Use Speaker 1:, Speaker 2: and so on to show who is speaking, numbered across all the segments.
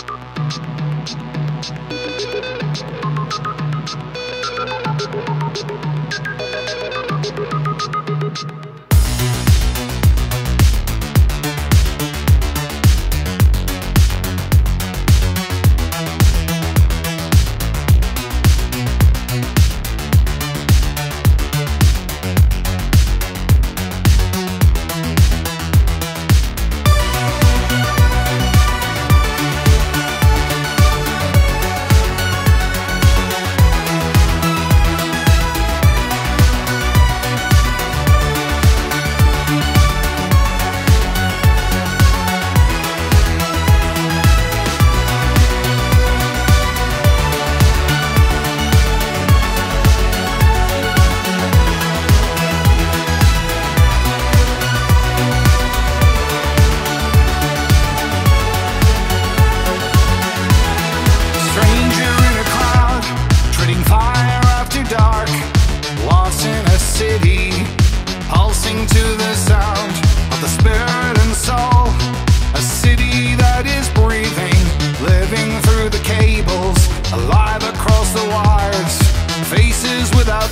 Speaker 1: Thank you.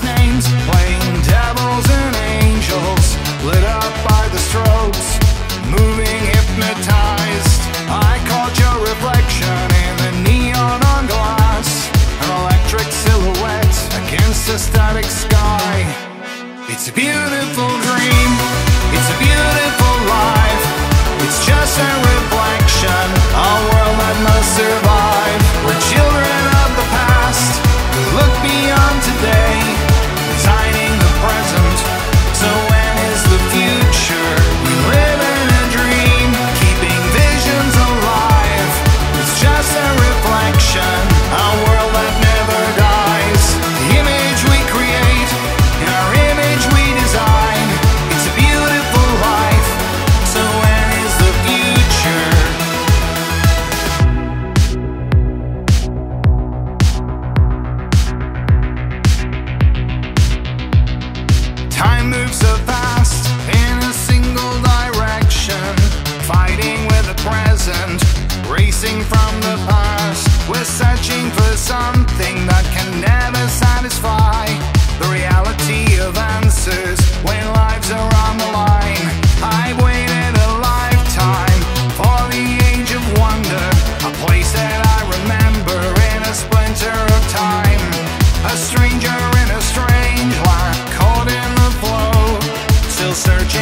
Speaker 1: playing devils and angels, lit up by the strobes, moving hypnotized. I caught your reflection in the neon on glass, an electric silhouette against static sky. It's a beautiful dream, it's a beautiful life, it's just a reflection, a world that must.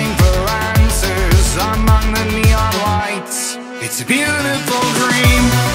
Speaker 1: searching for answers among the neon lights. It's a beautiful dream.